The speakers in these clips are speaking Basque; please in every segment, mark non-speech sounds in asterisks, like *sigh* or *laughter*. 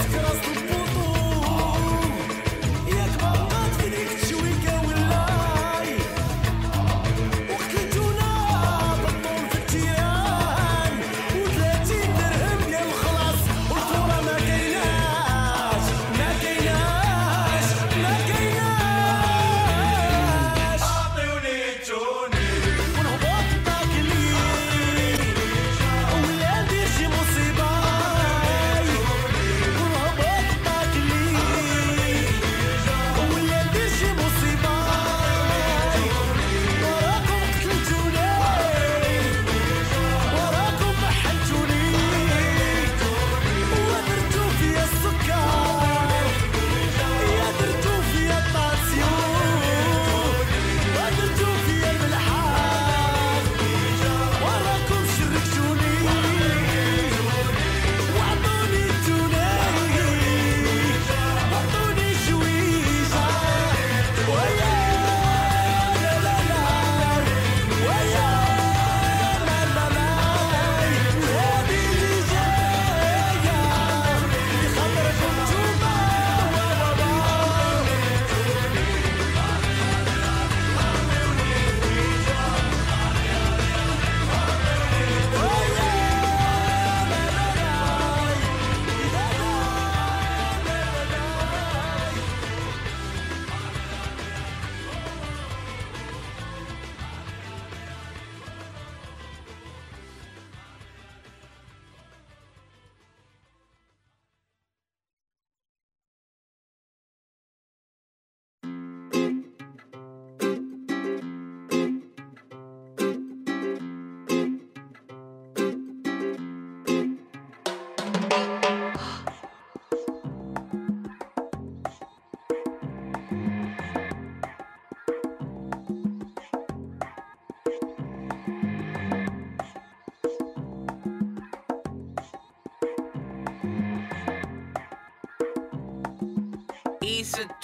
Let's go!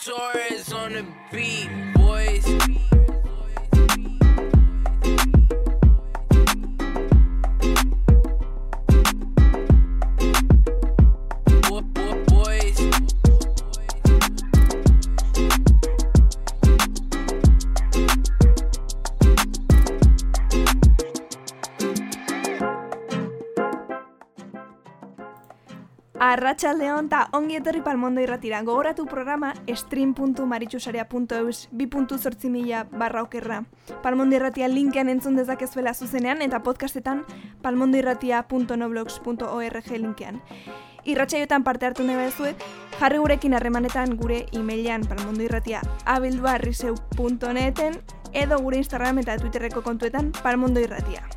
Torres on the beat. Arratxaldeon eta ongi etorri palmondo irratira. Gogoratu programa stream.maritxusarea.eus 2.zortzi mila barra okerra. Palmondo irratia linkean entzun dezakezuela zuzenean eta podcastetan palmondoirratia.noblogs.org linkean. Irratxaiotan parte hartu nahi bezuet, jarri gurekin harremanetan gure emailean palmondoirratia abilduarriseu.neten edo gure Instagram eta Twitterreko kontuetan palmondoirratia.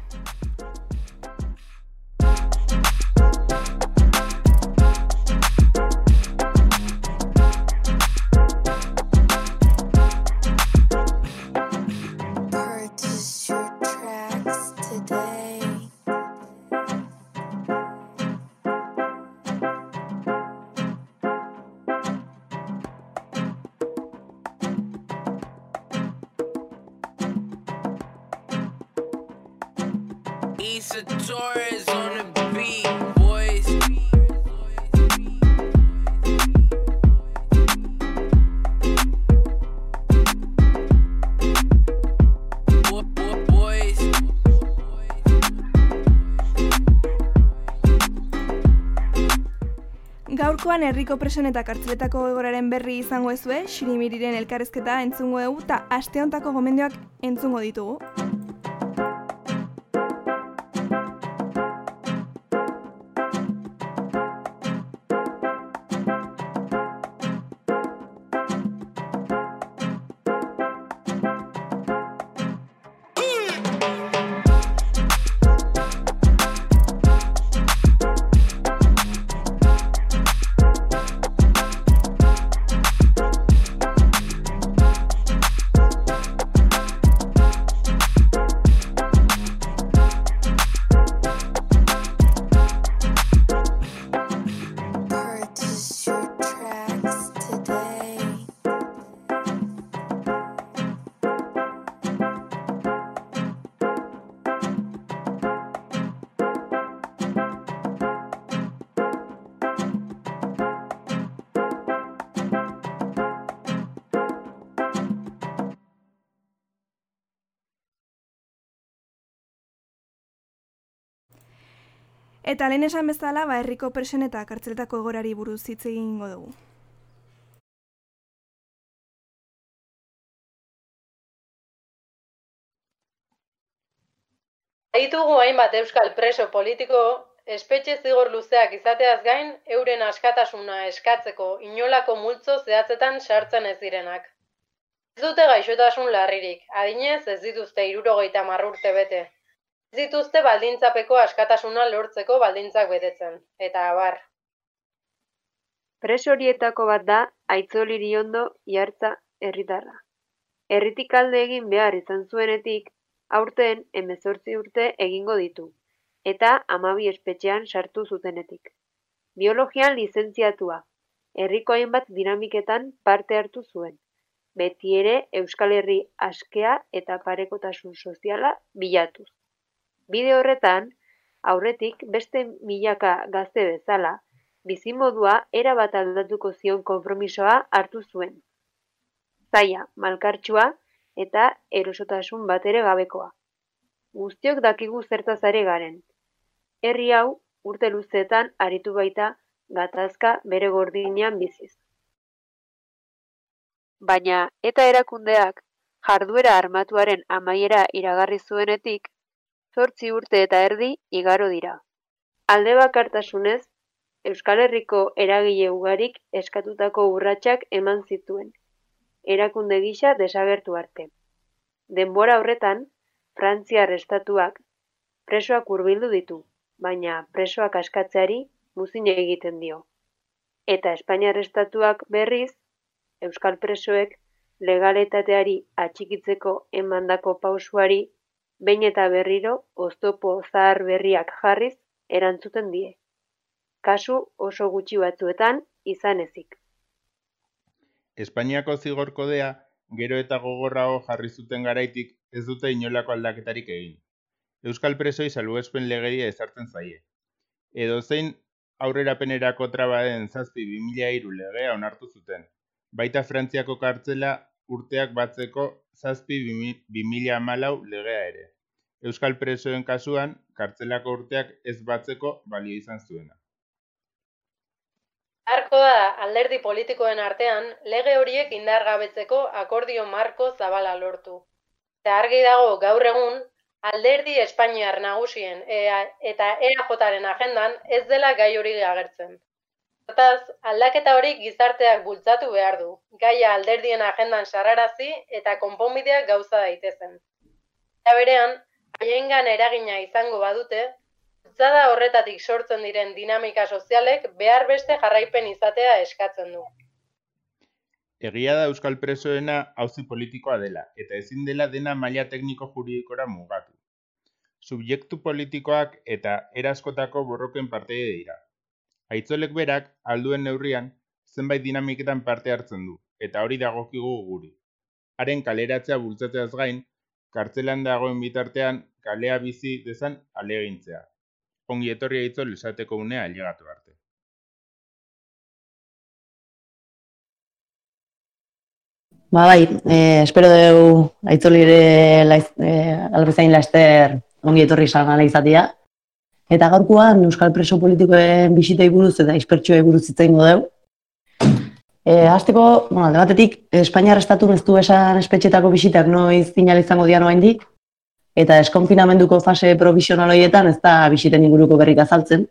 Issa Torres on the beat, boys. Bo- bo- Boys. Gaurkoan herriko presoen eta kartzeletako egoraren berri izango ezue, Xirimiriren elkarrezketa entzungo dugu eta aste hontako gomendioak entzungo ditugu. Eta lehen esan bezala, ba, herriko presoen eta kartzeletako egorari buruz hitz egingo dugu. Ditugu hainbat euskal preso politiko, espetxe zigor luzeak izateaz gain, euren askatasuna eskatzeko inolako multzo zehatzetan sartzen ez direnak. Ez dute gaixotasun larririk, adinez ez dituzte irurogeita urte bete. Dituzte baldintzapeko askatasuna lortzeko baldintzak betetzen, eta abar. Preso horietako bat da Aitzol Iriondo Iartza herritarra. Herritik alde egin behar izan zuenetik, aurten hemezortzi urte egingo ditu, eta amabi espetxean sartu zutenetik. Biologian lizentziatua, herriko hainbat dinamiketan parte hartu zuen, beti ere Euskal Herri askea eta parekotasun soziala bilatuz. Bide horretan, aurretik beste milaka gazte bezala, bizimodua erabat aldatuko zion konpromisoa hartu zuen. Zaila, malkartsua eta erosotasun bat ere gabekoa. Guztiok dakigu zertaz ari garen. Herri hau urte luzeetan aritu baita gatazka bere gordinean biziz. Baina eta erakundeak jarduera armatuaren amaiera iragarri zuenetik, zortzi urte eta erdi igaro dira. Alde bakartasunez, Euskal Herriko eragile ugarik eskatutako urratsak eman zituen, erakunde gisa desagertu arte. Denbora horretan, Frantziar estatuak presoak hurbildu ditu, baina presoak askatzeari muzin egiten dio. Eta Espainiar estatuak berriz, Euskal presoek legaletateari atxikitzeko emandako pausuari behin eta berriro oztopo zahar berriak jarriz erantzuten die. Kasu oso gutxi batzuetan izan ezik. Espainiako zigor kodea gero eta gogorrago jarri zuten garaitik ez dute inolako aldaketarik egin. Euskal presoi salbuespen legedia ezartzen zaie. Edo zein aurrerapenerako trabaden zazpi 2003 legea onartu zuten. Baita Frantziako kartzela urteak batzeko zazpi 2014 legea ere. Euskal presoen kasuan, kartzelako urteak ez batzeko balio izan zuena. Arko da alderdi politikoen artean lege horiek indargabetzeko akordio marko zabala lortu. Eta argi dago gaur egun alderdi Espainiar nagusien eta EAJaren agendan ez dela gai hori agertzen. Hortaz, aldaketa hori gizarteak bultzatu behar du, gaia alderdien agendan sarrarazi eta konponbideak gauza daitezen. Eta berean, haiengan eragina izango badute, bultzada horretatik sortzen diren dinamika sozialek behar beste jarraipen izatea eskatzen du. Egia da euskal presoena auzi politikoa dela, eta ezin dela dena maila tekniko juridikora mugatu. Subjektu politikoak eta eraskotako borroken parteide dira. Aitzolek berak, alduen neurrian, zenbait dinamiketan parte hartzen du, eta hori dagokigu guri. Haren kaleratzea bultzatzeaz gain, kartzelan dagoen bitartean kalea bizi dezan alegintzea. Ongi etorri aitzol esateko unea ailegatu arte. Ba bai, eh, espero dugu aitzoli ere laiz, eh, albezain laster ongi etorri izan izatea. Eta gaurkoan Euskal Preso Politikoen bisitei buruz eta ispertxoei buruz hitz egingo dugu. E, hasteko, bueno, alde batetik, Espainiar estatu ez du esan espetxetako bisitak noiz zinal izango dian oraindik eta eskonfinamenduko fase provisional horietan ez da bisiten inguruko berrik azaltzen.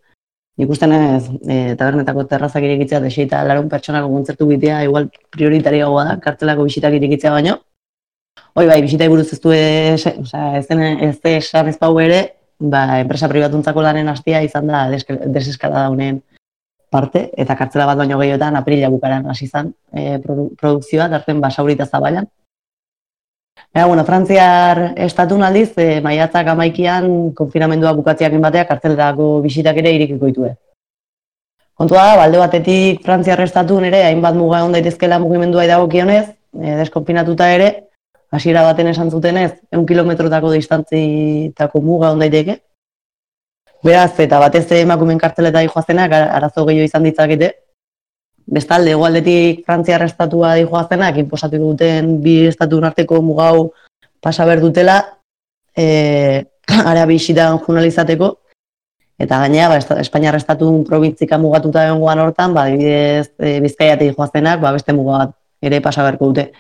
Ikusten ez, e, tabernetako terrazak irikitzea desei eta larun pertsonako kontzertu bitea igual prioritariagoa da, kartelako bisitak irikitzea baino. Hoi bai, bisitai buruz ez du oza, ez, ez esan ez pau ere, ba, enpresa pribatuntzako lanen hastia izan da deske- deseskala daunen parte, eta kartzela bat baino gehiotan aprila bukaran hasi izan e, produ, produkzioa, darten basaurita zabailan. Eta, bueno, Frantziar estatun aldiz, e, maiatzak amaikian konfinamendua bukatziakin batea kartzeletako bisitak ere irikiko ditue. Kontua da, balde batetik Frantziar estatun ere, hainbat muga egon daitezkela mugimendua idagokionez, e, deskonfinatuta ere, hasiera baten esan zutenez, eun kilometrotako distantzitako muga egon daiteke. Beraz, eta batez ere emakumeen kartzeleta joazenak arazo gehiago izan ditzakete. Bestalde, egualdetik Frantziar estatua dijoazenak, inposatu duten bi estatun arteko mugau pasa dutela, e, *clears throat* ara bisitan journalizateko, eta gainera, ba, Espainiar estatun probintzika mugatuta egongoan hortan, ba, adibidez, e, bizkaiatik joazenak, ba, beste muga bat ere pasa beharko dute.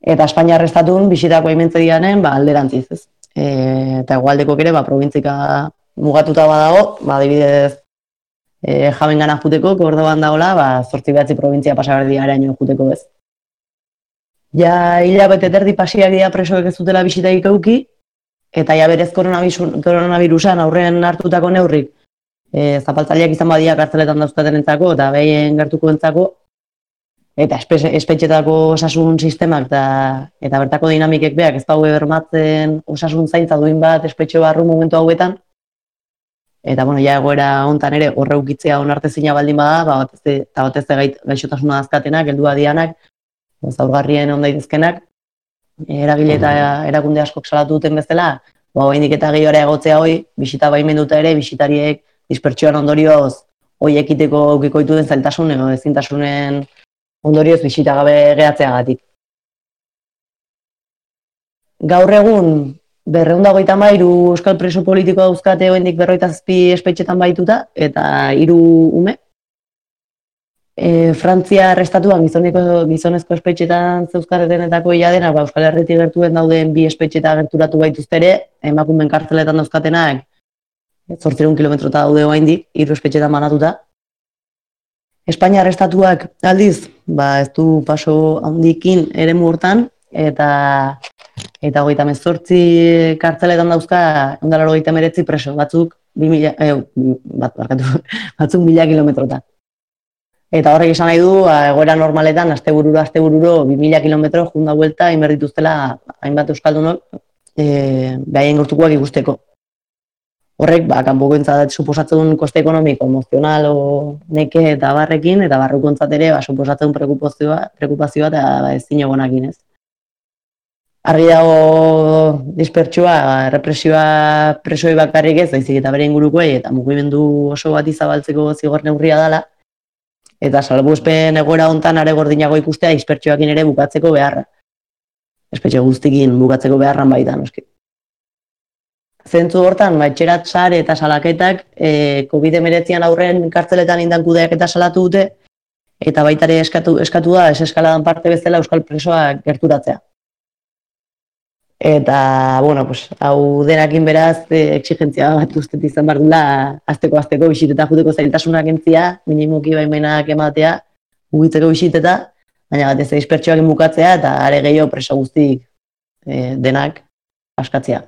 Eta Espainiar estatun bisitako aimentze dianen, ba, alderantziz, ez. E, eta egualdeko ere, ba, probintzika mugatuta badago, ba, adibidez, e, jaben gana juteko, Kordoban dagoela, ba, zortzi behatzi provintzia pasa behar dira araño juteko ez. Ja, hilabete terdi pasiak dira presoek ez dutela bisitaik euki, eta ja berez koronavirusan, aurren hartutako neurrik, e, zapaltzaileak izan badia kartzeletan dauzkaten entzako, eta behien gertuko entzako, eta espe- espetxetako osasun sistemak eta, eta bertako dinamikek beak ez daude bermatzen osasun zaintza duin bat espetxe barru momentu hauetan, Eta, bueno, ja egoera hontan ere horre ukitzea onartezina baldin bada, ba, batez, eta batez gait, gaixotasuna azkatenak, heldua dianak, zaurgarrien on daitezkenak, eragile eta erakunde askok salatu duten bezala, ba, oraindik eta gehiago egotzea hoi, bisita baimenduta ere, bisitariek dispertsioan ondorioz hoi ekiteko aukiko dituen zailtasun edo ezintasunen ondorioz bisita gabe gehatzeagatik. Gaur egun, berreunda hogeita mairu euskal preso politiko dauzkate oraindik berroita zazpi espetxetan baituta, eta hiru ume. E, Frantzia estatuan gizoneko, gizonezko espetxetan zeuzkaretenetako ia dena, ba, Euskal Herritik gertuen dauden bi espetxeta gerturatu baituzte ere, emakumen kartzeletan dauzkatenak, zortzireun kilometrota daude oraindik, hiru espetxetan banatuta. Espainiar estatuak aldiz, ba, ez du paso handikin eremu hortan, eta eta hogeita mezortzi kartzeletan dauzka ondalaro hogeita meretzi preso, batzuk mila, eh, bat, barkatu, *laughs* batzuk mila kilometrota. Eta horrek esan nahi du, ba, egoera normaletan, astebururo, astebururo, bi mila kilometro junda buelta, inber dituztela hainbat euskaldunok, e, behaien gortukoak ikusteko. Horrek, ba, kanpokoentzat suposatzen duen koste ekonomiko, emozional, o neke eta barrekin, eta barrukontzat ere, ba, suposatzen duen preokupazioa, preokupazioa eta ba, ezin egonakin ez argi dago dispertsua, represioa presoi bakarrik ez, baizik eta bere ingurukoei eta mugimendu oso bat izabaltzeko zigor neurria dela, eta salbuespen egoera hontan are gordinago ikustea dispertsioakin ere bukatzeko beharra. Espetxe guztikin bukatzeko beharran baita, noski. Zentzu hortan, maitxerat sare eta salaketak e, COVID-19 aurren kartzeletan indan kudeak eta salatu dute, eta baita ere eskatu, eskatu da, ez eskaladan parte bezala euskal presoak gerturatzea. Eta, bueno, pues, hau denakin beraz, e, exigentzia bat ustet izan behar dula, azteko azteko bisiteta juteko zailtasunak entzia, minimoki baimenak ematea, mugitzeko bisiteta, baina batez dispertsioak bukatzea eta are gehiago preso guztik e, denak askatzea.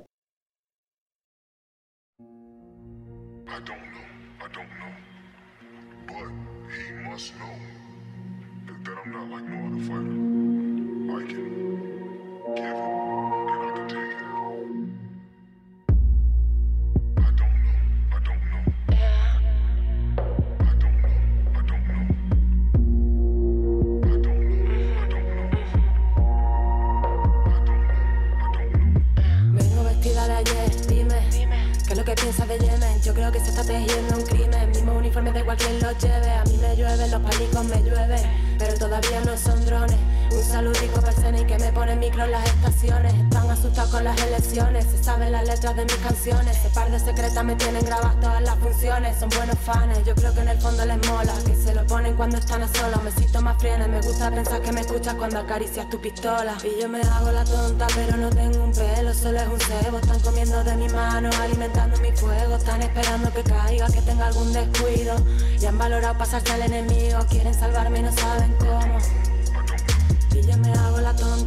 Que se está tejiendo un crimen. Mismo uniforme de igual quien lo lleve. A mí me llueve, los palicos me llueven. Pero todavía no son drones. Un saludico para CNI que me pone micro en las estaciones. Están asustados con las elecciones. Se saben las letras de mis canciones. Ese par de secretas me tienen grabadas todas las funciones. Son buenos fans. Yo creo que en el fondo les mola. Que se lo ponen cuando están a solas. Me siento más frienes. Me gusta pensar que me escuchas cuando acaricias tu pistola. Y yo me hago la tonta, pero no tengo un pelo. Solo es un cebo. Están comiendo de mi mano, alimentando mi fuego. Están esperando que caiga, que tenga algún descuido. Y han valorado pasarse al enemigo. Quieren salvarme y no saben cómo.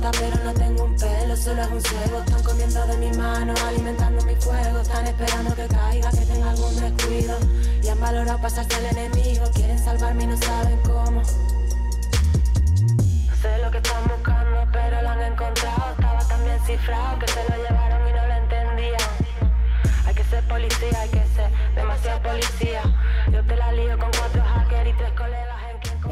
Pero no tengo un pelo, solo es un cebo. Están comiendo de mi mano, alimentando mi fuego. Están esperando que caiga, que tenga algún descuido. Y han valorado pasarse al enemigo. Quieren salvarme y no saben cómo. No sé lo que están buscando, pero lo han encontrado. Estaba tan bien cifrado que se lo llevaron y no lo entendían. Hay que ser policía, hay que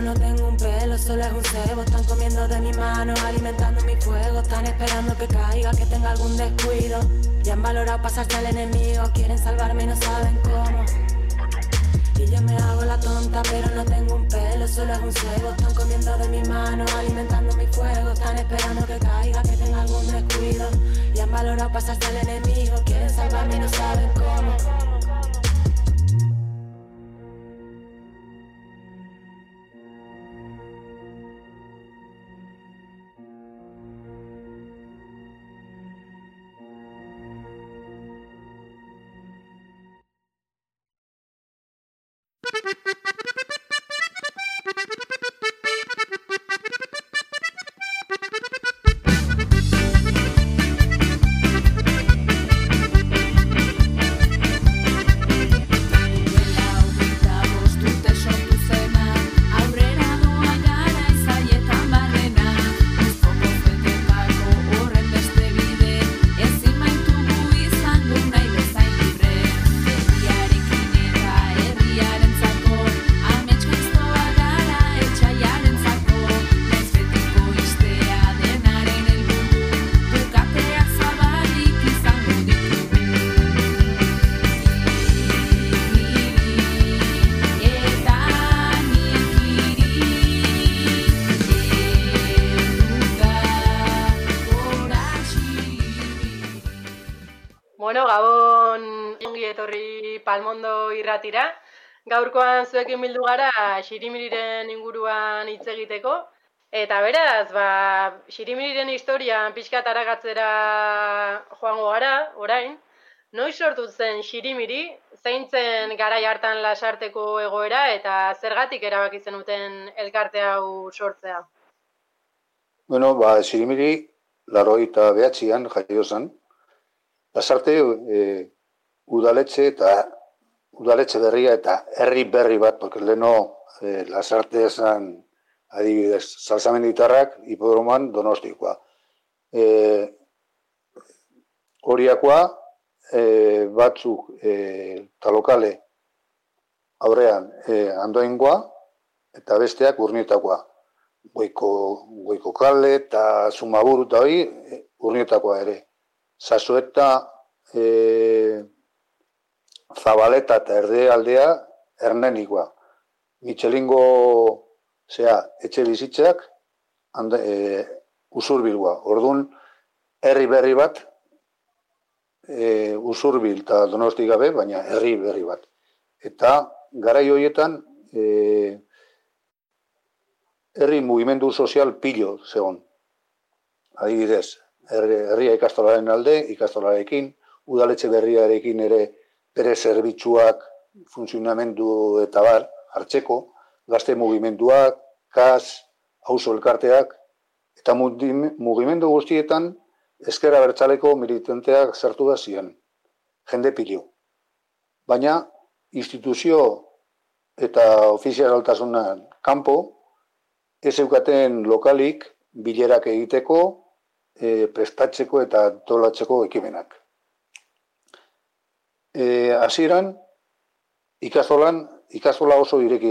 no tengo un pelo, solo es un cebo. Están comiendo de mi mano, alimentando mi fuego. Están esperando que caiga, que tenga algún descuido. Ya han valorado pasarse al enemigo, quieren salvarme y no saben cómo. Y yo me hago la tonta, pero no tengo un pelo, solo es un cebo. Están comiendo de mi mano, alimentando mi fuego. Están esperando que caiga, que tenga algún descuido. Y han valorado pasarse al enemigo, quieren salvarme y no saben cómo. Zuekin bildu gara Xirimiriren inguruan hitz egiteko. Eta beraz, ba, Xirimiriren historian pixka taragatzera joango gara, orain. Noiz sortu zen Xirimiri, zein zen garai hartan lasarteko egoera eta zergatik erabaki zenuten elkarte hau sortzea. Bueno, ba, Sirimiri, laroita behatzian jaio zen. Lasarte, e, udaletxe eta udaletxe berria eta herri berri bat, porque leno e, lasarte esan adibidez, salsamenditarrak hipodromoan donostikoa. E, horiakoa, e, batzuk e, talokale aurrean e, andoengoa eta besteak urnietakoa goiko, goiko kale eta zumaburu eta hori urnietakoa ere. Zazueta, e, zabaleta eta erde aldea ernenikoa. Mitxelingo zea, etxe bizitzak hande, e, usurbilua. Orduan, herri berri bat, e, usurbil eta donosti gabe, baina herri berri bat. Eta garai horietan, e, herri mugimendu sozial pilo zegon. Adibidez, herri, herria ikastolaren alde, ikastolarekin, udaletxe berriarekin ere bere zerbitzuak, funtzionamendu eta bar, hartzeko, gazte mugimenduak, kas, auzo elkarteak, eta mugi- mugimendu guztietan ezkera bertzaleko militanteak sartu da ziren. Jende pilo. Baina, instituzio eta ofizialtasuna kanpo, ez eukaten lokalik bilerak egiteko, e, prestatzeko eta tolatzeko ekimenak. E, hasieran ikastolan, ikastola oso ireki,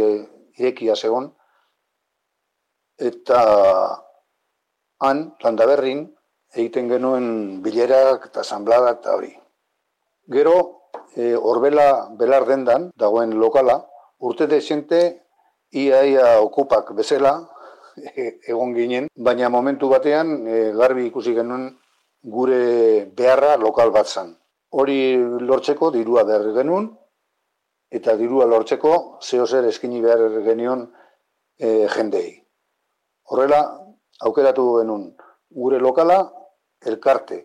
irekia zegon, eta han, landaberrin, egiten genuen bilerak eta asanbladak eta hori. Gero, e, orbela belar dendan, dagoen lokala, urte desente, iaia okupak bezala, e, egon ginen, baina momentu batean e, garbi ikusi genuen gure beharra lokal bat zan. Hori lortzeko dirua behar genuen, eta dirua lortzeko zeo zer eskini behar genion e, jendei. Horrela, aukeratu genuen gure lokala, elkarte,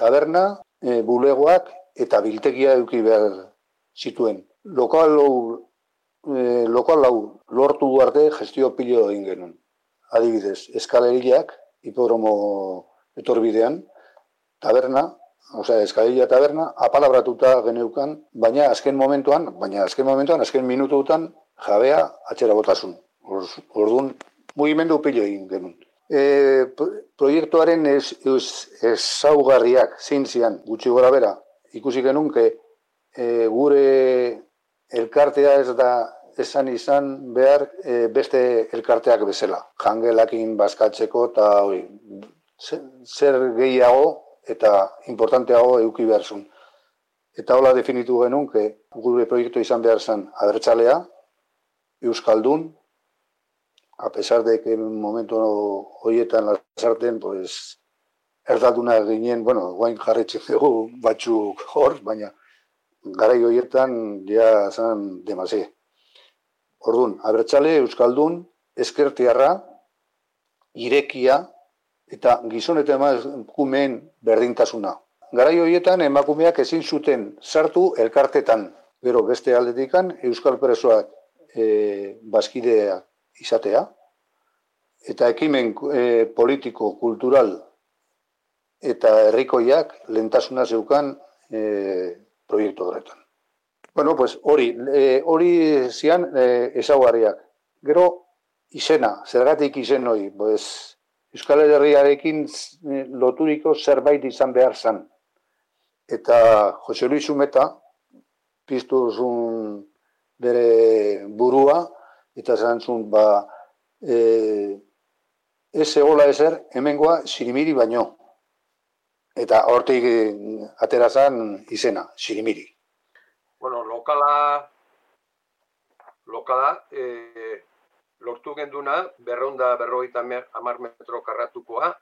taberna, e, bulegoak eta biltegia eduki behar zituen. Lokal hau, e, lokal hau lortu arte gestio pilo egin genuen. Adibidez, eskaleriak, hipodromo etorbidean, taberna, osea, eskalia taberna, apalabratuta geneukan, baina azken momentuan, baina azken momentuan, azken minututan, jabea atxera botasun. Orduan, mugimendu pilo egin genuen. E, proiektuaren ez, ez, ezaugarriak zein zian, gutxi gora bera, ikusi genuen, e, gure elkartea ez da esan izan behar e, beste elkarteak bezala. Jangelakin bazkatzeko eta hori, zer gehiago eta importanteago eduki behar zuen. Eta hola definitu genuen, que gure proiektu izan behar zen abertzalea, Euskaldun, a pesar de que en momento horietan lasarten, pues, erdalduna ginen, bueno, guain jarretxe dugu batzuk hor, baina garai horietan ja zan demase. Orduan, abertzale, Euskaldun, eskertiarra, irekia, eta gizon eta emakumeen berdintasuna. Garai horietan emakumeak ezin zuten sartu elkartetan. Gero beste aldetikan euskal presoak e, bazkidea izatea eta ekimen e, politiko, kultural eta herrikoiak lentasuna zeukan e, proiektu horretan. Bueno, pues hori, e, hori zian e, ezaugarriak. Gero izena, zergatik izen hori, pues, Euskal Herriarekin eh, loturiko zerbait izan behar zen. Eta Jose Luis Umeta piztu zuen bere burua, eta zan zuen, ba, e, ez egola ezer, hemengoa sirimiri baino. Eta hortik eh, atera zen izena, sirimiri. Bueno, lokala, lokala, eh, lortu genduna, berronda berroita amar metro karratukoa,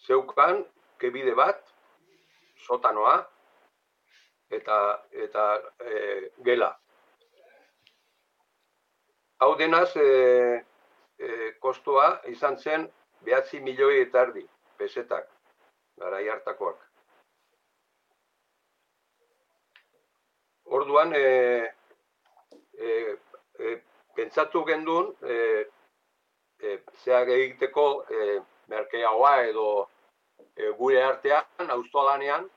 zeukan, kebide bat, sotanoa, eta, eta e, gela. Hau denaz, e, e, kostua izan zen behatzi milioi eta erdi, pesetak, gara hartakoak. Orduan, e, e, e, pentsatu gendun, e, e, zeak egiteko e, merkeagoa edo e, gure artean, auztolanean,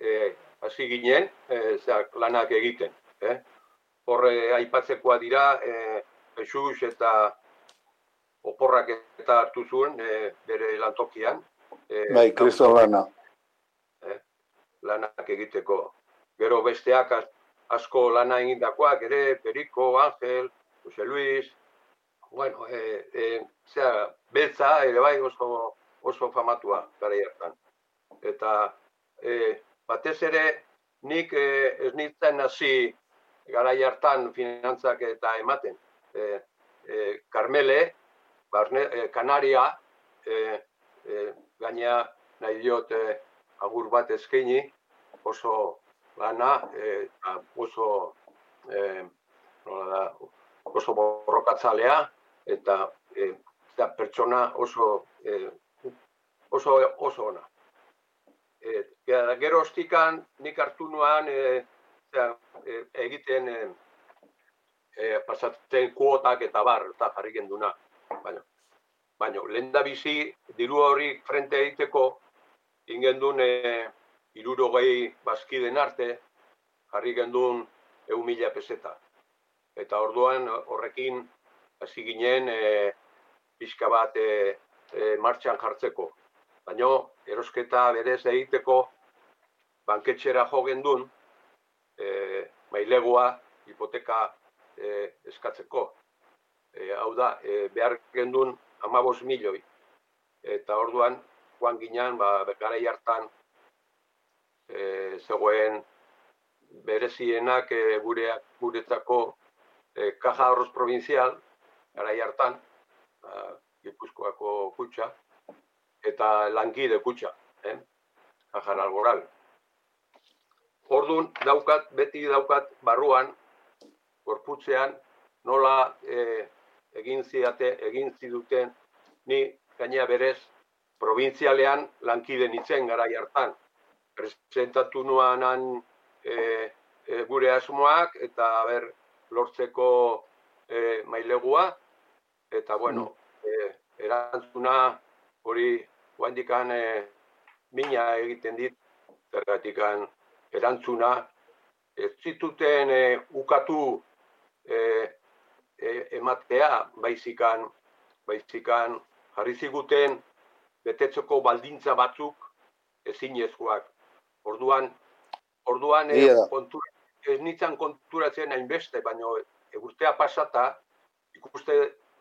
e, hasi ginen, e, zeak lanak egiten. Eh? Horre aipatzekoa dira, e, Jesus eta oporrak eta hartu zuen e, bere lantokian. E, bai, kristo lana. E, lanak egiteko. Gero besteak asko lana egindakoak ere, Periko, Angel, Jose Luis, bueno, e, e, zera, betza ere bai oso, oso famatua gara hartan. Eta e, batez ere nik e, ez nintzen hasi gara hartan finantzak eta ematen. E, e, Carmele, barne, e, Kanaria, e, e, gaina nahi diot e, agur bat eskaini, oso lana, e, oso e, nola da, oso borrokatzalea eta e, eta pertsona oso e, oso oso ona. E, gero ostikan nik hartu nuan e, e, egiten e, e, pasatzen kuotak eta bar eta jarri genduna. Baina, baina lehen bizi diru hori frente egiteko ingendun e, irurogei bazkiden arte, jarri gendun egun mila peseta. Eta orduan horrekin hasi ginen e, pixka bat e, e, martxan jartzeko. Baina erosketa berez egiteko banketxera jo gendun, e, mailegua hipoteka e, eskatzeko. E, hau da, e, behar gendun amabos milioi. Eta orduan, joan ginen, ba, gara hartan e, zegoen berezienak e, gureak guretzako e, kaja horroz provinzial, gara hartan, ba, Gipuzkoako kutsa, eta langide kutsa, eh? kajan algoral. Orduan, daukat, beti daukat barruan, gorputzean, nola e, egin ziate, egin ziduten, ni gaina berez, provintzialean lankide nitzen gara hartan. Presentatu nuanan e, e, gure asmoak eta ber lortzeko e, mailegua. Eta bueno, e, erantzuna hori guandikan e, mina egiten dit, zergatikan erantzuna, ez zituten e, ukatu e, e, ematea baizikan, baizikan jarri ziguten betetzeko baldintza batzuk ezinezkoak. Orduan, orduan e, Egia da. kontura, ez nintzen konturatzen hainbeste, baina urtea pasata ikuste,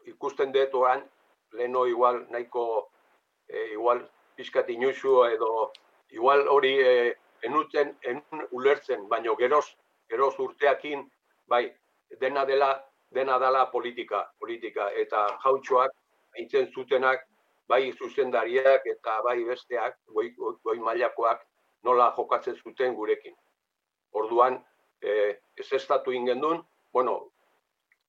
ikusten dut orain leno igual nahiko e, igual pixkat inusu edo igual hori e, enuten enun ulertzen, baino geroz, geroz urteakin bai dena dela dena dela politika, politika eta jautxoak aintzen zutenak bai zuzendariak eta bai besteak goi, goi mailakoak nola jokatzen zuten gurekin. Orduan, eh, ez estatu ingendun, bueno,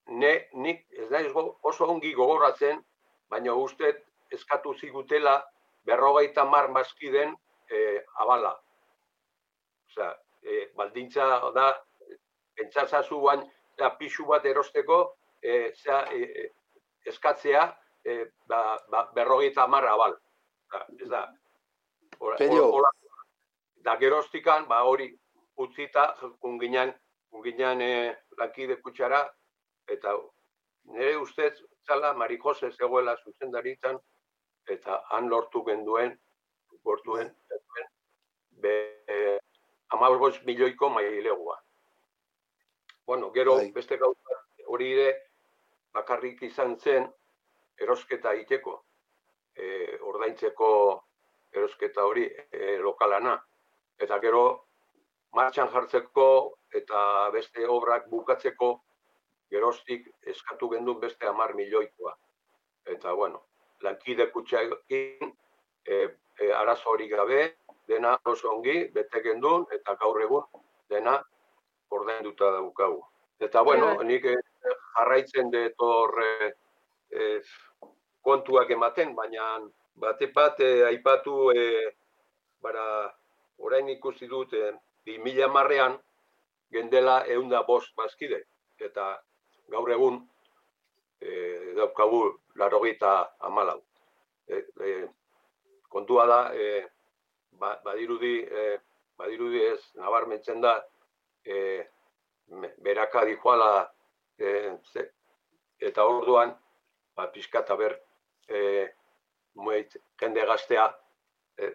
ne, nik ez go- oso ongi gogoratzen, baina uste eskatu zigutela berrogeita mar mazkiden eh, abala. Osea, eh, baldintza da, pentsatzazu guain, da, pixu bat erosteko, eh, zera, eh, eskatzea eh, ba, ba, berrogeita mar abal. Da, ez da, Ora- da geroztikan, ba hori utzita, unginan, unginan e, lankide kutsara, eta nire ustez, zala, Mari Jose zegoela zuzendaritzan, eta han lortu genduen, genduen, be, e, amabos milioiko mailegua. Bueno, gero, Bai. beste gauza hori ere, bakarrik izan zen, erosketa egiteko, e, ordaintzeko erosketa hori e, lokalana. Eta gero martxan jartzeko eta beste obrak bukatzeko geroztik eskatu gendun beste hamar milioikoa. Eta bueno, lankide kutxaekin e, e, arazo hori gabe, dena oso ongi, bete gendun eta gaur egun dena ordainduta daukagu. Eta bueno, Bai. nik eh, jarraitzen dut hor eh, eh, kontuak ematen, baina bate bat eh, aipatu eh, bara orain ikusi dut 2000 marrean gendela eunda bost bazkide. Eta gaur egun eh, daukagu larogeita amalau. Eh, eh, kontua da, eh, ba, badirudi, eh, badirudi ez nabarmentzen da, me- beraka dijoala eh, ze, eta orduan, ba, pixka eta ber, eh, mueit, jende gaztea, eh,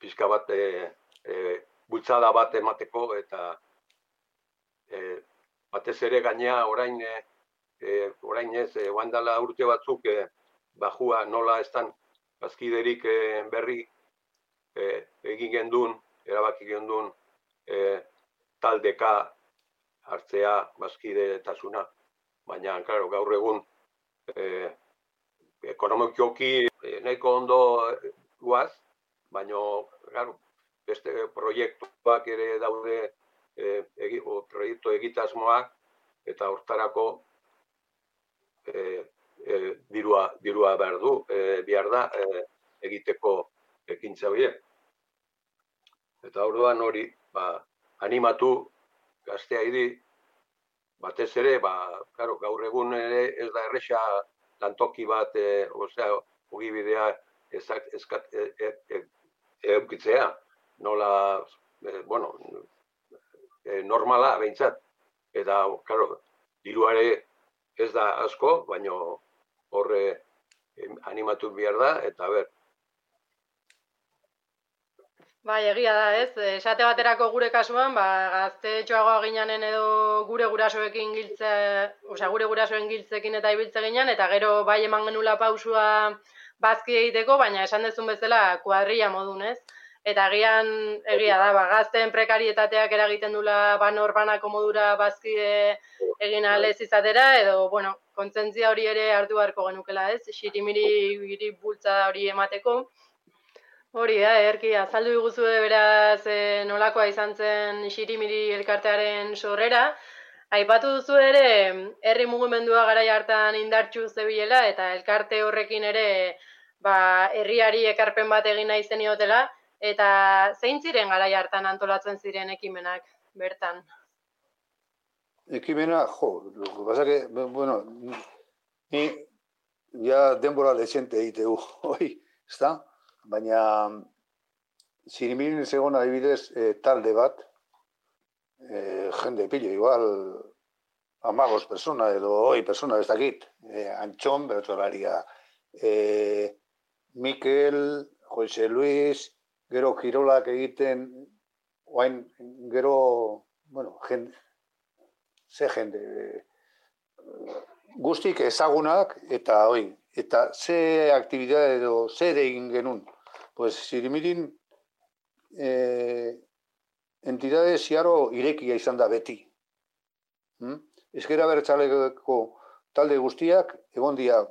pixka bat, eh, eh, bultzada bat emateko, eta eh, batez ere gainea orain, eh, eh, orain ez, eh, oandala urte batzuk, eh, bajua nola estan bazkiderik eh, berri eh, egin gendun, erabaki gendun, eh, taldeka hartzea bazkidetasuna. Baina, claro, gaur egun eh, ekonomikoki eh, nahiko ondo eh, guaz, baina, claro, beste proiektuak ere daude eh, egi, o, proiektu egitasmoak eta hortarako eh, eh, dirua, dirua behar du, eh, behar da eh, egiteko ekintza horiek. Eta orduan hori, ba, animatu gaztea idi, batez ere, ba, claro, gaur egun ere ez da erresa lantoki bat, e, osea, ogibidea ezak, eskat, e, e, e, nola, e, bueno, e, normala, behintzat, Eta, karo, diruare ez da asko, baino horre animatu behar da, eta ber, Bai, egia da, ez? Esate baterako gure kasuan, ba, gaztetxoagoa ginanen edo gure gurasoekin giltze, osea, gure gurasoen giltzekin eta ibiltze ginen, eta gero bai eman genula pausua bazki egiteko, baina esan dezun bezala kuadrilla modun, ez? Eta agian egia da, ba, gazteen prekarietateak eragiten dula ba norbanako modura bazki egin alez izatera, edo, bueno, kontzentzia hori ere hartu beharko genukela, ez? Xirimiri hiri bultza hori emateko. Hori da, erki, azaldu diguzue beraz e, nolakoa izan zen xirimiri elkartearen sorrera. Aipatu duzu ere, herri mugimendua garai hartan indartxu zebilela eta elkarte horrekin ere ba, herriari ekarpen bat egin nahi zeniotela. Eta zein ziren garai hartan antolatzen ziren ekimenak bertan? Ekimena, jo, que, bueno, ni ya denbora lexente egiteu, *laughs* hoi, ezta? Baina zirimirin zegoen adibidez e, talde bat, e, jende pilo, igual amagos persona edo hoi persona ez dakit, e, Antxon, bertolaria, e, Mikel, Jose Luis, gero kirolak egiten, oain, gero, bueno, jende, ze jende, e, guztik ezagunak eta hoi, eta ze aktibitate edo zer egin genuen. Pues Zirimirin eh, entidade ziaro irekia izan da beti. Hmm? Ezkera bertxaleko talde guztiak egon dia,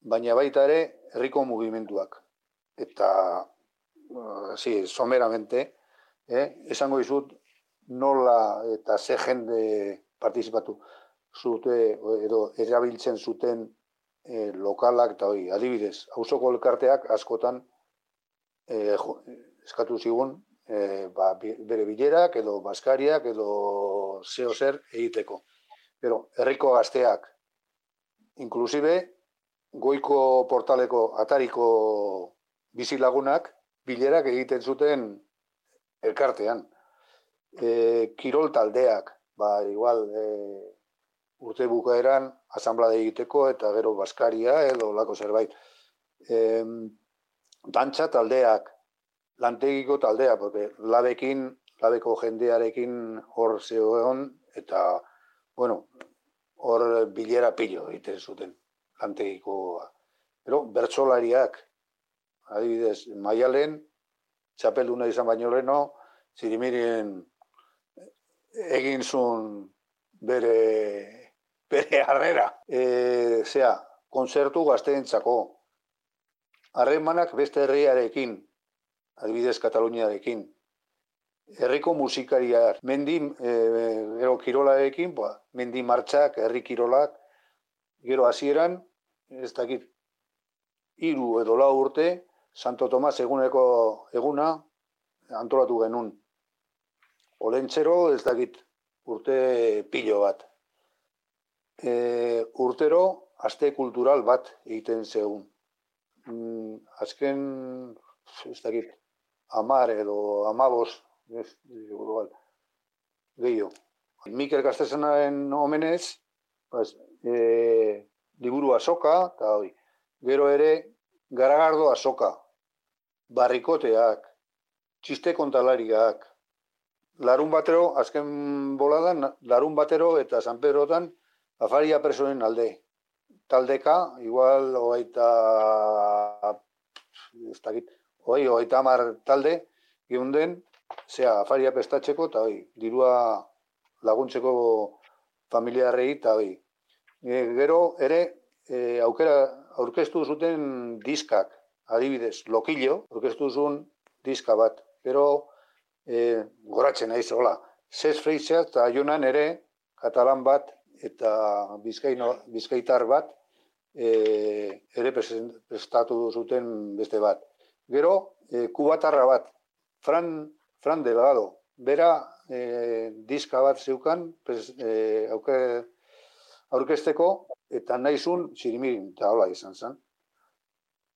baina baita ere herriko mugimenduak. Eta, uh, sí, someramente, eh, esango izut nola eta ze jende partizipatu zute edo erabiltzen zuten e, lokalak eta hori, adibidez, auzoko elkarteak askotan e, jo, eskatu zigun e, ba, bere bilerak edo baskariak edo zeo zer egiteko. Pero herriko gazteak, inklusibe, goiko portaleko atariko bizilagunak bilerak egiten zuten elkartean. E, kirol taldeak, ba, igual, e, urte bukaeran asamblea egiteko eta gero baskaria edo lako zerbait. E, dantza taldeak, lantegiko taldea, porque labekin, labeko jendearekin hor zegoen eta, bueno, hor bilera pilo egiten zuten lantegikoa. Pero bertsolariak, adibidez, maialen, txapelduna izan baino leno, zirimirien egin zuen bere bere harrera. E, zea, konzertu gazteentzako. Harremanak beste herriarekin, adibidez Kataluniarekin. Herriko musikariak, mendi, e, gero kirolarekin, ba, mendi martxak, herri kirolak, gero hasieran, ez dakit, hiru edo lau urte, Santo Tomas eguneko eguna antolatu genuen. Olentzero, ez dakit, urte pilo bat e, urtero aste kultural bat egiten zegun. Mm, azken, ez dakit, amar edo amabos, ez, igual, gehiago. Mikel Gaztezenaren omenez, pues, e, liburu azoka, eta hori, gero ere, garagardo azoka, barrikoteak, txiste kontalariak, larun batero, azken boladan, larun batero eta San Pedrotan, afaria presoen alde. Taldeka, igual, oaita, ez dakit, oi, oaita amar talde, geunden, zea, afaria pestatzeko, eta oi, dirua laguntzeko familiarrei, eta oi. E, gero, ere, e, aukera, aurkeztu zuten diskak, adibidez, lokillo, aurkeztu zuen diska bat. Gero, e, goratzen naiz, hola, Zez Freizea eta Jonan ere, katalan bat, eta bizkaino, bizkaitar bat e, ere prestatu zuten beste bat. Gero, e, kubatarra bat, Fran, Fran Delgado, bera e, diska bat zeukan pres, e, auke, aurkesteko eta naizun zirimirin, eta hola izan zen.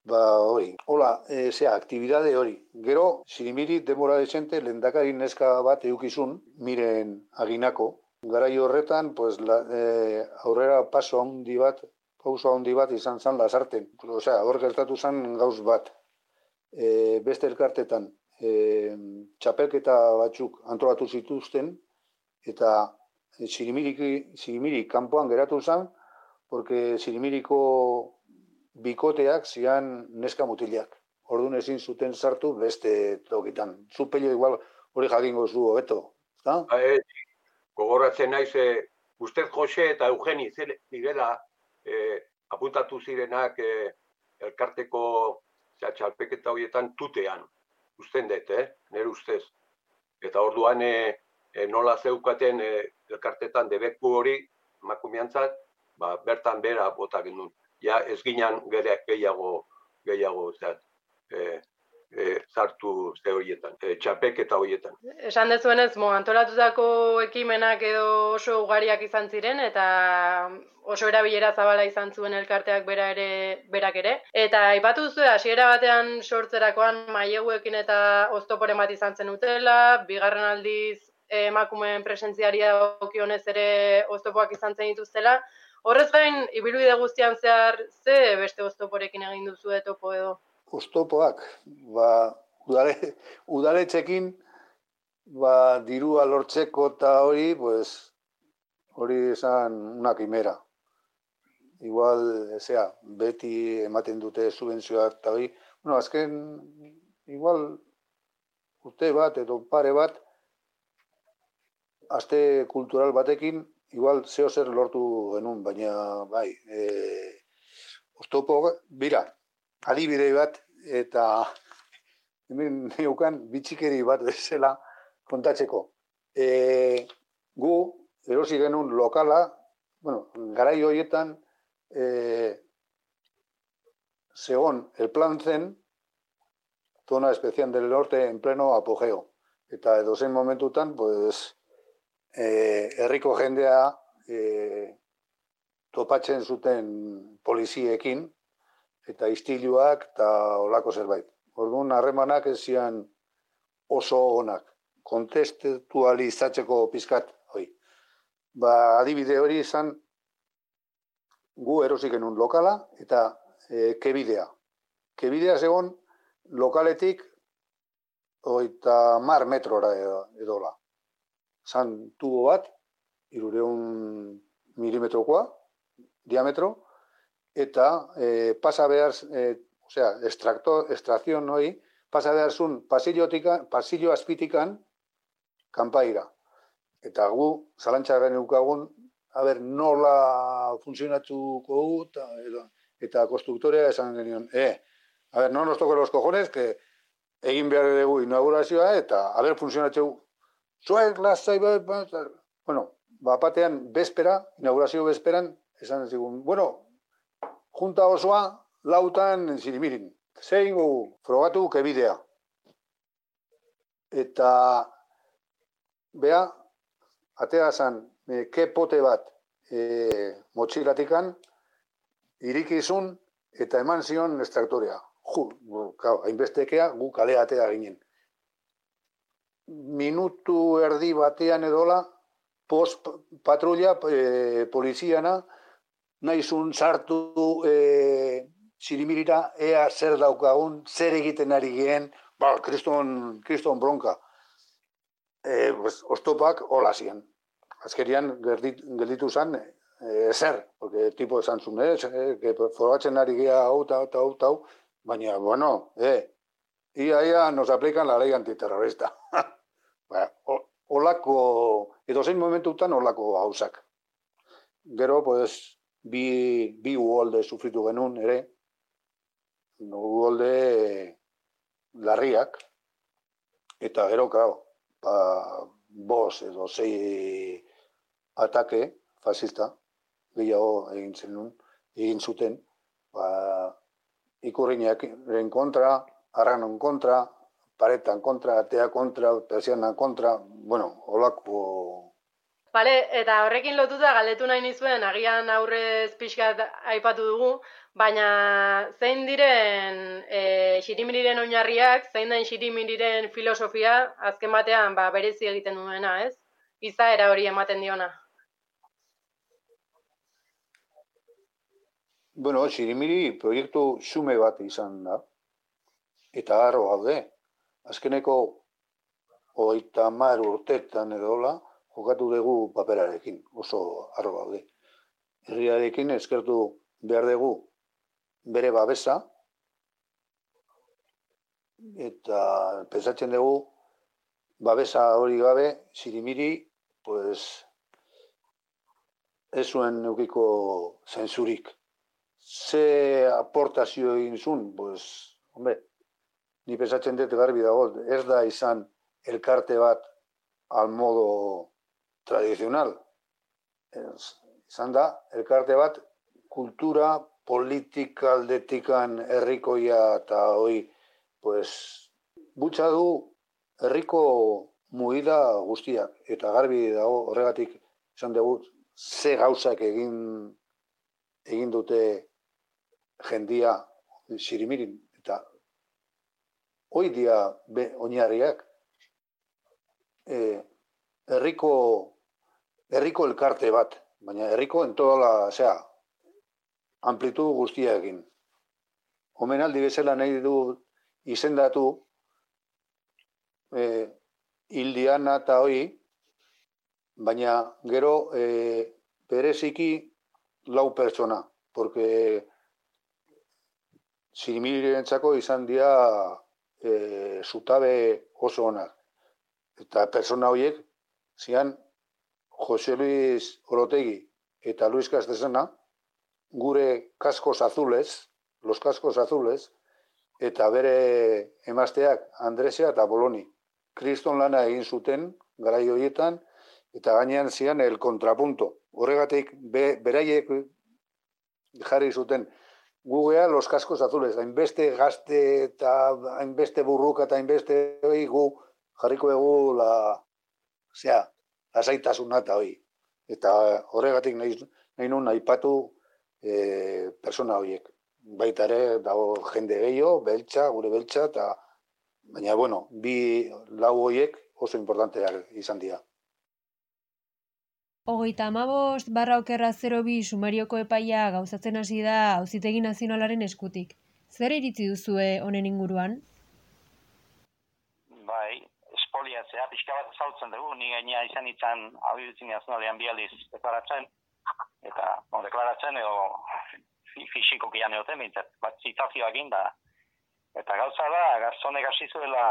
Ba, hori, hola, e, zea, aktibidade hori. Gero, zirimiri demora desente, lendakari neska bat eukizun, miren aginako, garai horretan, pues, la, e, aurrera paso handi bat, pauso handi bat izan zen lasarten. Osea, hor gertatu zen gauz bat. E, beste elkartetan, e, txapelketa batzuk antolatu zituzten, eta Sirimiriki, Sirimirik kanpoan geratu zen, porque Sirimiriko bikoteak zian neska mutilak. Orduan ezin zuten sartu beste tokitan. Zu pello igual hori jakingo zu hobeto, ezta? Ba, eh, gogoratzen naiz, e, ustez Jose eta Eugeni zire- zirela e, apuntatu zirenak e, elkarteko txalpeketa horietan tutean. Usten dut, eh? nire ustez. Eta orduan e, e, nola zeukaten e, elkartetan debeku hori emakumeantzat, ba, bertan bera bota genuen. Ja ez ginen gere, gehiago, gehiago zera, e, e, zartu ze horietan, e, txapeketa horietan. Esan dezuenez, mo, antolatutako ekimenak edo oso ugariak izan ziren, eta oso erabilera zabala izan zuen elkarteak bera ere, berak ere. Eta aipatu duzu, hasiera batean sortzerakoan maileguekin eta oztoporen bat izan zen utela, bigarren aldiz emakumeen presentziaria okionez ere oztopoak izan zen dituztela. Horrez gain, ibilbide guztian zehar, ze beste oztoporekin egin duzu topo edo? Oztopoak, ba, udale, udaletxekin, ba, dirua lortzeko eta hori, pues, hori esan una quimera. Igual, ezea, beti ematen dute subentzioak eta hori, bueno, azken, igual, urte bat edo pare bat, aste kultural batekin, igual zeo zer lortu genuen, baina bai, e, oztopo, bira, adibide bat, eta hemen *laughs* neukan bitxikeri bat bezala kontatzeko. E, gu, erosi genuen lokala, bueno, garai horietan, e, segon, el plan zen, zona especial del norte en pleno apogeo. Eta edozein momentutan, pues, herriko jendea eh, topatzen zuten poliziekin eta istiluak eta olako zerbait. Orduan harremanak ez zian oso onak, kontestualizatzeko pizkat hoi. Ba, adibide hori izan gu erosik genuen lokala eta e, kebidea. Kebidea zegoen lokaletik oita mar metrora edo, edola zan tubo bat, irureun milimetrokoa, diametro, eta e, pasa behar, e, osea, extracto, extracción hori, pasa behar zun pasillotika, pasillo azpitikan, kanpaira. Eta gu, zalantxarren eukagun, a ber, nola funtzionatuko gu, eta, eta, eta konstruktorea esan genion, e, a ber, no nos toque los cojones, que egin behar dugu inaugurazioa, eta, a ber, funtzionatzeu Zuek, lasai, bai, bai, bueno, bapatean, bezpera, inaugurazio bezperan, esan zigun, bueno, junta osoa, lautan zirimirin. Zein gu, frogatu kebidea. Eta, bea, atea zan, e, ke pote bat e, motxilatikan, irikizun, eta eman zion estraktorea. Ju, hainbestekea, gu kale atea ginen minutu erdi batean edola, post patrulla e, poliziana, nahizun sartu e, zirimirira, ea zer daukagun, zer egiten ari gehen, ba, kriston, kriston bronka. E, pues, ostopak hola zian. Azkerian gerdit, gelditu zen, e, zer, porque tipo esan zuen, eh, que forogatzen ari gea hau, hau, eta hau, baina, bueno, eh, ia, ia, nos aplican la ley antiterrorista. *laughs* ba, olako, edo zein momentutan olako hausak. Gero, pues, bi, bi uholde sufritu genuen ere, uholde larriak, eta gero, kao, ba, bos edo zei atake fascista, gehiago egin zenun, egin zuten, ba, ikurriñak kontra, arranon kontra, paretan kontra, atea kontra, persianan kontra, bueno, holako... Bale, eta horrekin lotuta galdetu nahi nizuen, agian aurrez pixkat aipatu dugu, baina zein diren e, xirimiriren oinarriak, zein den xirimiriren filosofia, azken batean ba, berezi egiten duena, ez? izaera hori ematen diona. Bueno, Sirimiri proiektu xume bat izan da. Eta harro gaude. Azkeneko hogeita hamar urtetan edo hola, jokatu dugu paperarekin, oso harro gaude. Herriarekin eskertu behar dugu bere babesa, eta pensatzen dugu babesa hori gabe, sirimiri, pues, ez zuen eukiko zensurik. Ze aportazio egin zuen, pues, hombre, ni pensatzen dut garbi dago, ez da izan elkarte bat al modo tradizional. Ez, izan da, elkarte bat kultura, politika aldetikan herrikoia eta hoi, pues, butxa du herriko mugida guztiak. Eta garbi dago horregatik esan dugu ze gauzak egin egin dute jendia sirimirin hoi dia be, oinarriak e, herriko herriko elkarte bat, baina herriko entola, osea, amplitu guztiarekin. Omenaldi bezala nahi du izendatu e, hildiana eta hoi, baina gero e, bereziki lau pertsona, porque Sirimirirentzako izan dira e, zutabe oso onak. Eta persona horiek, zian Jose Luis Orotegi eta Luis Castesana, gure kaskos azules, los kaskos azules, eta bere emazteak Andresia eta Boloni. Kriston lana egin zuten, garai horietan, eta gainean zian el kontrapunto. Horregatik, be, beraiek jarri zuten, gugea los kaskos azules, hainbeste gazte eta hainbeste burruka eta hainbeste hoi gu jarriko egu la, zera, lasaitasuna eta hoi. Eta horregatik nahi, nahi nun aipatu e, persona horiek. Baita ere, dago jende gehiago, beltza, gure beltza, eta baina, bueno, bi lau horiek oso importanteak izan dira. Hogeita amabost barra okerra 02 sumarioko epaia gauzatzen hasi da auzitegi nazionalaren eskutik. Zer iritzi duzue honen inguruan? Bai, espoliatzea, pixka bat zautzen dugu, ni gaina izan itzan abidutzen nazionalean bializ deklaratzen, eta bon, deklaratzen edo fi- fisikokian egoten, bintzat, bat zitazioak da. Eta gauza da, garzonek hasi zuela,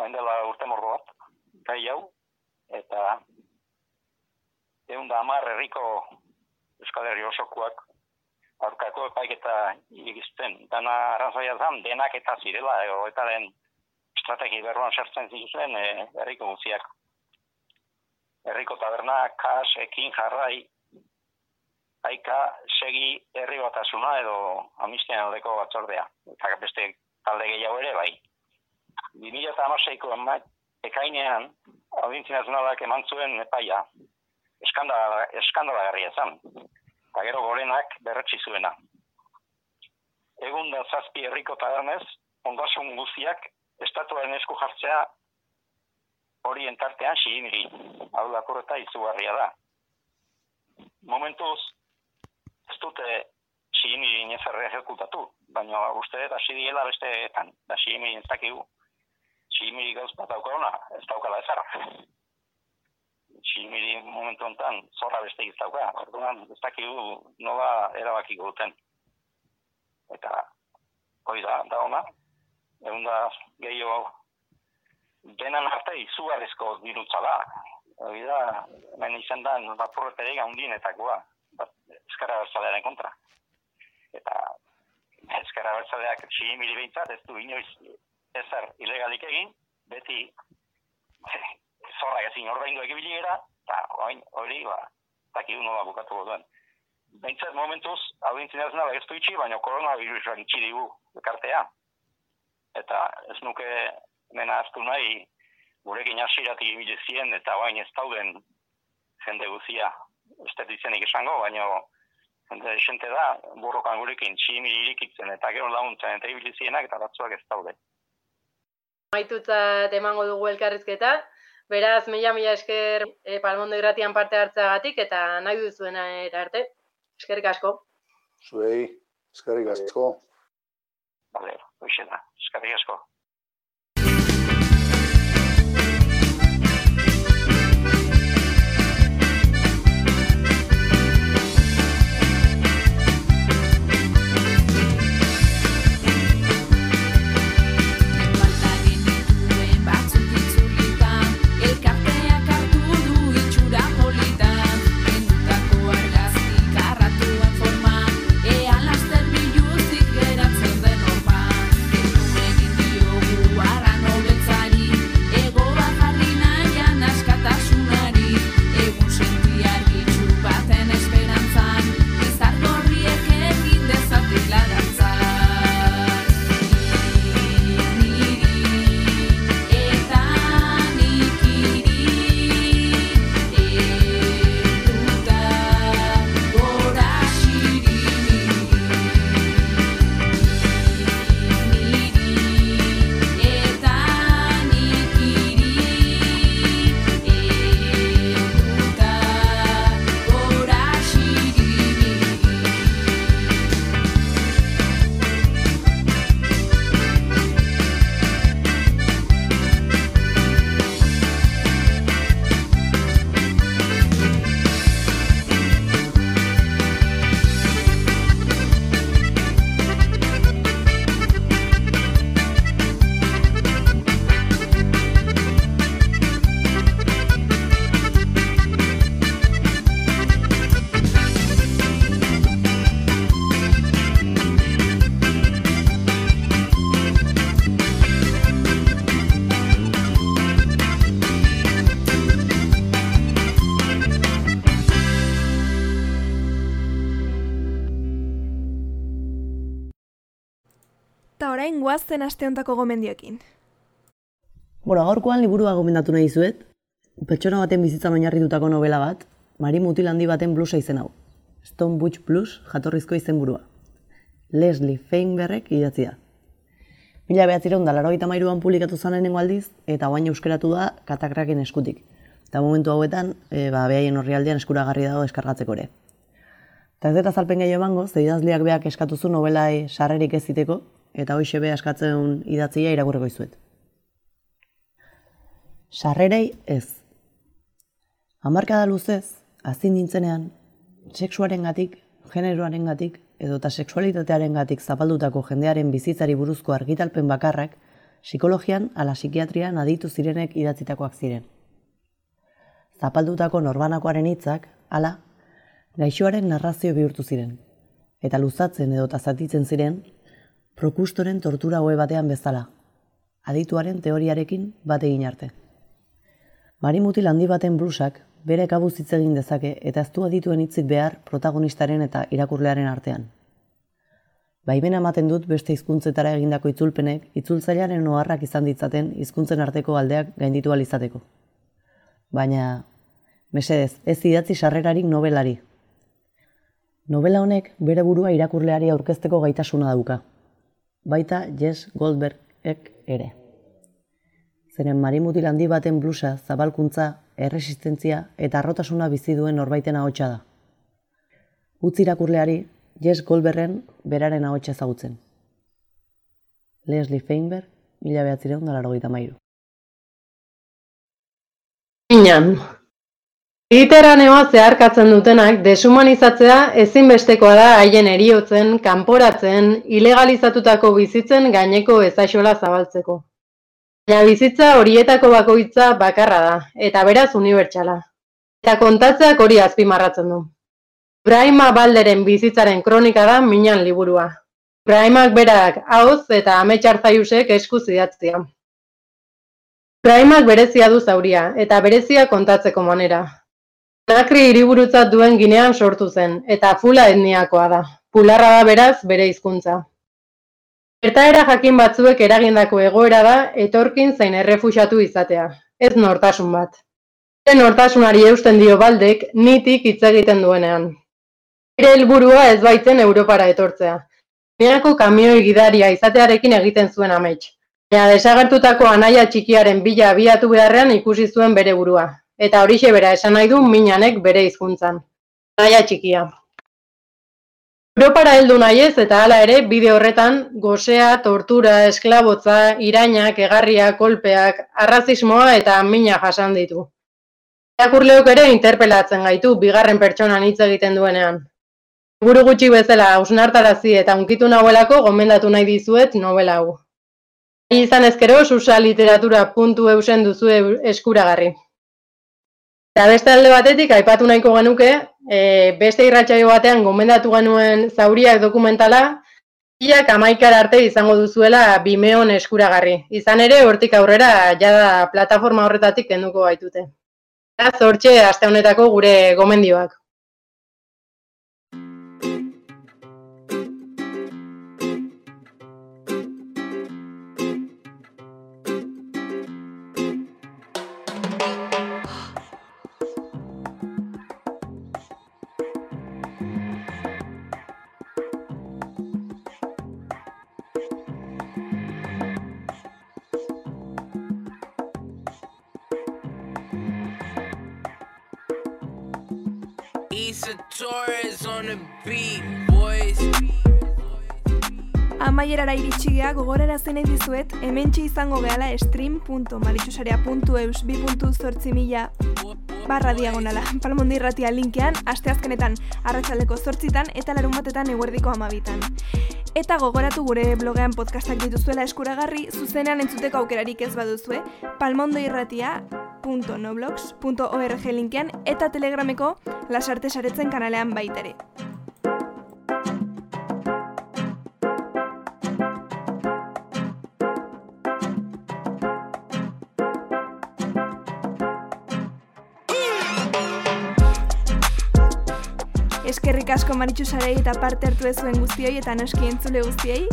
dela urte morro bat, gai hau, eta egun da hamar herriko Euskal Herri osokoak aurkako epaiketa egizten. Dana arrazoia zan, denak eta zirela, edo eta den estrategi berruan sartzen zituzten e, herriko guztiak. Herriko taberna, kas, ekin, jarrai, aika, segi, herri batasuna edo amistian aldeko batzordea. Eta beste talde gehiago ere bai. 2006ko ema- ekainean, audientzia nazionalak eman zuen epaia, eskandala, eskandalagarria zen. Eta gero gorenak berretsi zuena. Egun da zazpi herriko tabernez, ondasun guztiak estatuaren esku jartzea hori entartean sigimiri. Hau lakorreta izugarria da. Momentuz, ez dute sigimiri inezerre ejekutatu, baina uste hasi diela besteetan, da sigimiri ez dakigu. Sigimiri gauz bat daukarona, ez daukala ezara tximiri momentu honetan zorra beste izauka. Orduan, ez dakigu nola erabakiko duten. Eta, hoi da, da ona, egun da gehiago denan arte izugarrizko dirutza da. Hoi da, hemen izan da, lapurreterik handinetakoa, bat, eskara bertzalearen kontra. Eta, eskara bertzaleak tximiri behintzat, ez du inoiz ezer ilegalik egin, beti zorra ezin ordaindu ekibilera, eta orain hori, ba, dakigu nola bukatu duen. Behintzat momentuz, audientzien ez nada ez du itxi, baina koronavirusak itxi digu elkartea. Eta ez nuke nena aztu nahi, gurekin hasiratik ibili zien eta bain ez dauden jende guzia izenik esango, baina jende esente da, burrokan gurekin tximiri irikitzen eta gero laguntzen eta ibili zienak eta batzuak ez daude. Maitutzat emango dugu elkarrizketa, Beraz, mila mila esker e, Palmondo irratian parte hartzeagatik eta nahi duzuena arte. Eskerrik asko. Zuei, eskerrik asko. Vale, hoxe da, eskerrik asko. Eta orain guazten aste gomendioekin. Bueno, gaurkoan liburua gomendatu nahi dizuet, pertsona baten bizitzan oinarritutako novela bat, Mari Mutil handi baten blusa izen hau. Stone Butch Blues jatorrizko izenburua. Leslie Feinbergek idatzi da. Mila behatzireun da larogeita mairuan publikatu lehenengo aldiz, eta guain euskeratu da katakraken eskutik. Eta momentu hauetan, e, ba, behaien horrialdean eskuragarri dago eskargatzeko ere. Eta ez dut azalpen gehiago emango, ze idazleak beak eskatuzu novelai sarrerik ez ziteko, eta hoxe be eskatzen idatzia irakurreko izuet. Sarrerei ez. Hamarkada luzez, hazin nintzenean, sexuaren gatik, generoaren gatik, edota sexualitatearen gatik zapaldutako jendearen bizitzari buruzko argitalpen bakarrak, psikologian ala psikiatrian aditu zirenek idatzitakoak ziren. Zapaldutako norbanakoaren hitzak, hala, gaixoaren narrazio bihurtu ziren, eta luzatzen edota zatitzen ziren, prokustoren tortura hoe batean bezala, adituaren teoriarekin bat egin arte. Marimutil handi baten blusak bere kabuz hitz egin dezake eta ez du adituen hitzik behar protagonistaren eta irakurlearen artean. Baimena ematen dut beste hizkuntzetara egindako itzulpenek itzultzailearen oharrak izan ditzaten hizkuntzen arteko aldeak gainditu izateko. Baina, mesedez, ez idatzi sarrerarik nobelari. Novela honek bere burua irakurleari aurkezteko gaitasuna dauka. Baita Jess Goldbergek ere. Zeren marimutil handi baten blusa, zabalkuntza, erresistentzia eta arrotasuna bizi duen norbaiten ahotsa da. Utzi irakurleari Jess Goldbergen beraren ahotsa ezagutzen. Leslie Feinberg, mila behatzireun da larogeita mairu. Inan. Mediterraneoa zeharkatzen dutenak deshumanizatzea ezinbestekoa da haien eriotzen, kanporatzen, ilegalizatutako bizitzen gaineko ezaxola zabaltzeko. Baina bizitza horietako bakoitza bakarra da, eta beraz unibertsala. Eta kontatzeak hori azpimarratzen du. Braima Balderen bizitzaren kronika da minan liburua. Braimak berak hauz eta ametxartzaiusek eskuz idatzia. Braimak berezia du zauria, eta berezia kontatzeko manera. Nakri hiriburutzat duen ginean sortu zen, eta fula etniakoa da. Pularra da beraz bere hizkuntza. Gertaera jakin batzuek eragindako egoera da etorkin zein errefuxatu izatea, ez nortasun bat. Bere nortasunari eusten dio baldek nitik hitz egiten duenean. Bere helburua ez baitzen Europara etortzea. Gineako kamioi gidaria izatearekin egiten zuen amets. Baina desagertutako anaia txikiaren bila abiatu beharrean ikusi zuen bere burua. Eta horixe bera esan nahi du minanek bere hizkuntzan. Anaia txikia. Europara heldu nahiez eta hala ere bide horretan gozea, tortura, esklabotza, irainak, egarriak, kolpeak, arrazismoa eta mina jasan ditu. Irakurleok ere interpelatzen gaitu bigarren pertsonan hitz egiten duenean. Buru gutxi bezala hausnartarazi eta unkitu nahuelako gomendatu nahi dizuet novela hau. Nahi izan ezkero susaliteratura.eusen duzu eskuragarri. Eta beste alde batetik, aipatu nahiko genuke, e, beste irratsaio batean gomendatu genuen zauriak dokumentala, Ilak amaikara arte izango duzuela Bimeon eskuragarri. Izan ere, hortik aurrera jada plataforma horretatik kenduko baitute. Beraz, hortxe aste honetako gure gomendioak. Amaierara iritsi gea gogorara nahi dizuet, hementxe izango gehala stream.maritxusarea.eus 2.zortzi mila barra diagonala. *laughs* Palmondi irratia linkean, asteazkenetan arratsaldeko zortzitan eta larun batetan eguerdiko amabitan. Eta gogoratu gure blogean podcastak dituzuela eskuragarri, zuzenean entzuteko aukerarik ez baduzue, palmondoirratia.noblogs.org linkean eta telegrameko lasarte saretzen kanalean baitere. Eskerrik asko Maritxu Sarei eta parte hartu ez zuen guztioi eta noski entzule guztiei.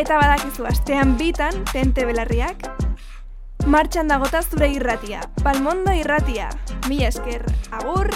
Eta badakizu astean bitan, tente belarriak. Martxan dagota zure irratia, Palmondo irratia. Mila esker, agur!